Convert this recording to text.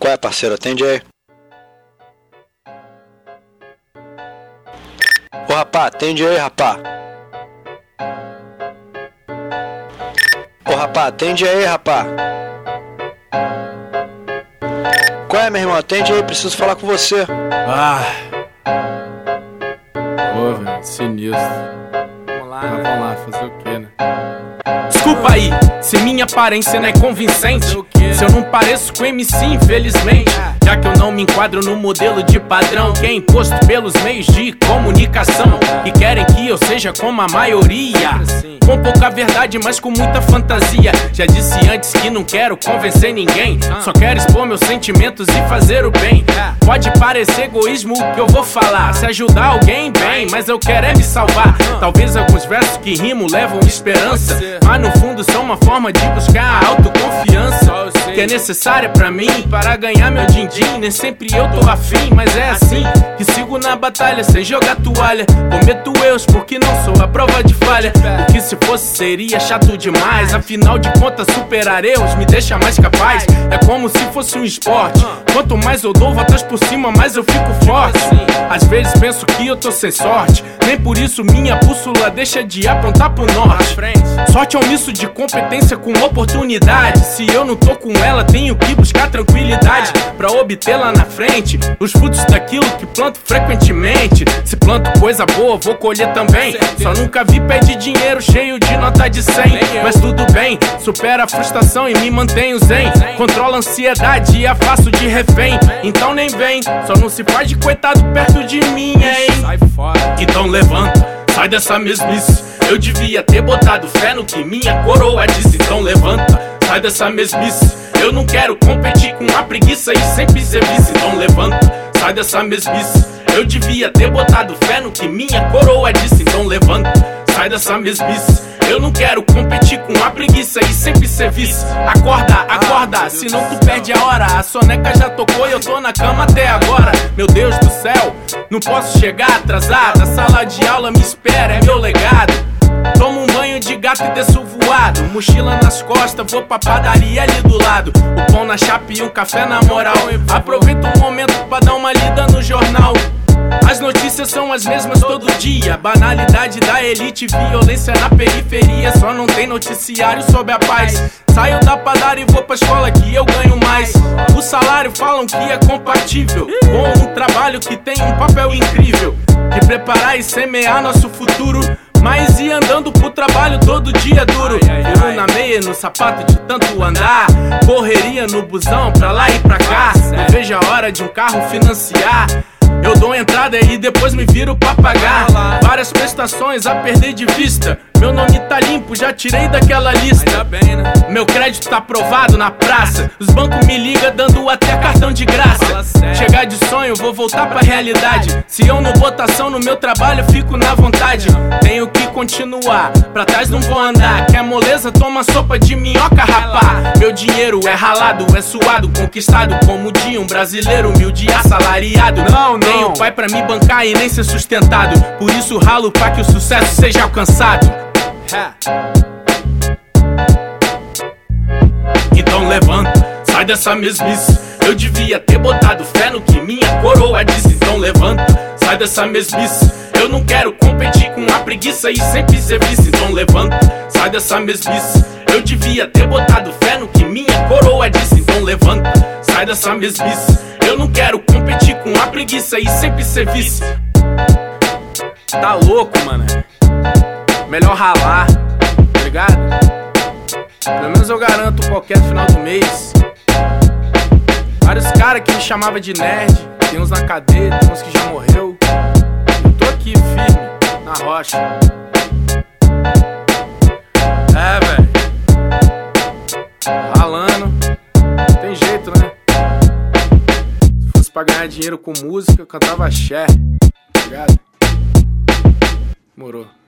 Qual é, parceiro? Atende aí. Ô rapá, atende aí, rapá. Ô rapá, atende aí, rapá. Qual é, meu irmão? Atende aí, preciso falar com você. Ah. Ô, velho, sinistro. Vamos lá, Mas né? vamos lá, fazer o quê, né? Desculpa aí, se minha aparência não é convincente. Se eu não pareço com MC, infelizmente. Já que eu não me enquadro no modelo de padrão que é imposto pelos meios de comunicação. Que querem que eu seja como a maioria. Com pouca verdade, mas com muita fantasia. Já disse antes que não quero convencer ninguém. Só quero expor meus sentimentos e fazer o bem. Pode parecer egoísmo o que eu vou falar. Se ajudar alguém, bem, mas eu quero é me salvar. Talvez alguns versos que rimo levam esperança. Mas no fundo são uma forma de buscar a autoconfiança. Que é necessária pra mim para ganhar meu din-din. Nem sempre eu tô afim, mas é assim que sigo na batalha sem jogar toalha. Cometo erros porque não sou a prova de falha. O que se fosse seria chato demais. Afinal de contas, superar erros me deixa mais capaz. É como se fosse um esporte. Quanto mais eu dou voltas por cima, mais eu fico forte. Às vezes penso que eu tô sem sorte. Nem por isso minha bússola deixa de apontar pro norte. Sorte é um misto de competência com oportunidade. Se eu não tô com ela, tenho que buscar tranquilidade pra obtê-la na frente. Os frutos daquilo que planto frequentemente. Se planto coisa boa, vou colher também. Só nunca vi pé de dinheiro cheio de nota de 100. Mas tudo bem, supera a frustração e me mantenho zen. Controla a ansiedade e a faço de refém. Então nem vem, só não se faz de coitado perto de mim, hein? Então levanta, sai dessa mesmice. Eu devia ter botado fé no que minha coroa disse. Então levanta, sai dessa mesmice. Eu não quero competir com a preguiça e sempre ser vice. Então levanta, sai dessa mesmice. Eu devia ter botado fé no que minha coroa disse. Então levanta, sai dessa mesmice. Eu não quero competir com a preguiça e sempre ser vice. Acorda, acorda, senão tu perde a hora. A soneca já tocou e eu tô na cama até agora. Meu Deus do céu, não posso chegar atrasado. A sala de aula me espera, é meu legado. Tomo um banho de gato e desço voado. Mochila nas costas, vou pra padaria ali do lado. O pão na chapa e um café na moral. Aproveito o momento pra dar uma lida no jornal. As notícias são as mesmas todo dia. Banalidade da elite, violência na periferia. Só não tem noticiário sobre a paz. Saio da padaria e vou pra escola que eu ganho mais. O salário falam que é compatível com um trabalho que tem um papel incrível de preparar e semear nosso futuro. Mas e andando pro trabalho todo dia duro Furo na meia, no sapato de tanto andar Correria no busão pra lá e pra cá Não vejo a hora de um carro financiar eu dou entrada e depois me viro pra pagar. Várias prestações a perder de vista. Meu nome tá limpo, já tirei daquela lista. Ainda bem, né? Meu crédito tá aprovado na praça. Os bancos me ligam dando até cartão de graça. Chegar de sonho, vou voltar pra realidade. Se eu não botação no meu trabalho, fico na vontade. Tenho que continuar, pra trás não vou andar. Quer moleza, toma sopa de minhoca, rapá Meu dinheiro é ralado, é suado, conquistado Como de um brasileiro humilde e assalariado. Não, não. Tenho pai pra me bancar e nem ser sustentado. Por isso ralo pra que o sucesso seja alcançado Então levanta, sai dessa mesmice. Eu devia ter botado fé no que minha coroa disse. Então levanta, sai dessa mesmice. Eu não quero competir com a preguiça e sempre ser vice. Então levanta, sai dessa mesmice. Eu devia ter botado fé no que minha coroa disse. Então levanta, sai dessa mesmice. Eu não quero competir com a preguiça e sempre ser vice. Tá louco, mano? Melhor ralar, tá ligado? Pelo menos eu garanto qualquer final do mês. Vários caras que me chamavam de nerd, tem uns na cadeia, tem uns que já morreu. Eu tô aqui firme, na rocha. É, velho. Ralando. Tem jeito, né? Se fosse pra ganhar dinheiro com música, eu cantava axé. Tá ligado? Morou.